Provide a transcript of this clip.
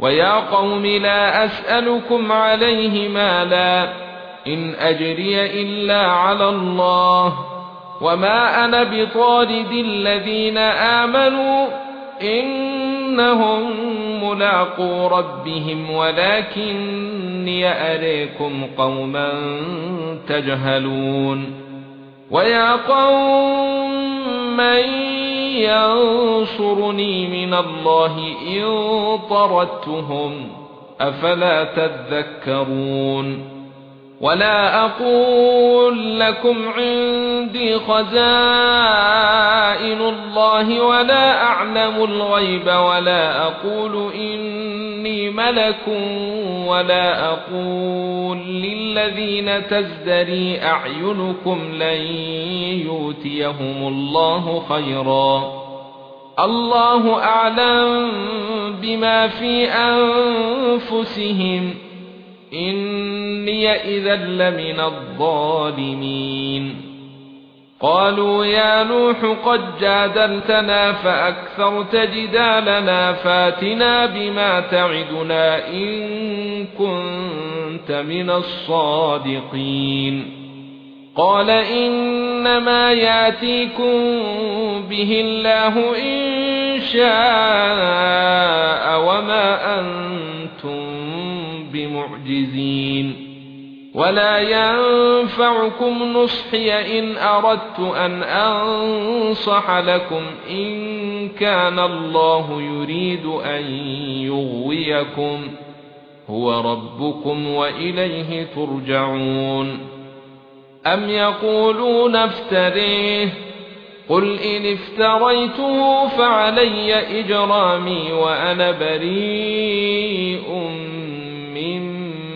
ويا قوم لا أسألكم عليه مالا إن أجري إلا على الله وما أنا بطارد الذين آمنوا إنهم ملاقو ربهم ولكني أريكم قوما تجهلون ويا قوم من ينصرني من الله إن طردتهم أفلا تذكرون ولا أقول لكم عندي خزائن الله ولا أعلم الغيب ولا أقول إني ملك ولا أقول للذين تزدري أعينكم لن يؤتيهم الله خيرا. الله أعلم بما في أنفسهم. إني إذا لمن الظالمين. قالوا يا نوح قد جادلتنا فأكثرت جدالنا فاتنا بما تعدنا إن كنت من الصادقين. قال إنما ياتيكم به الله إن شاء وما أنتم بمعجزين. ولا ينفعكم نصحي ان اردت ان انصح لكم ان كان الله يريد ان يغويكم هو ربكم واليه ترجعون ام يقولون افتريه قل ان افتريته فعلي اجرامي وأنا بريء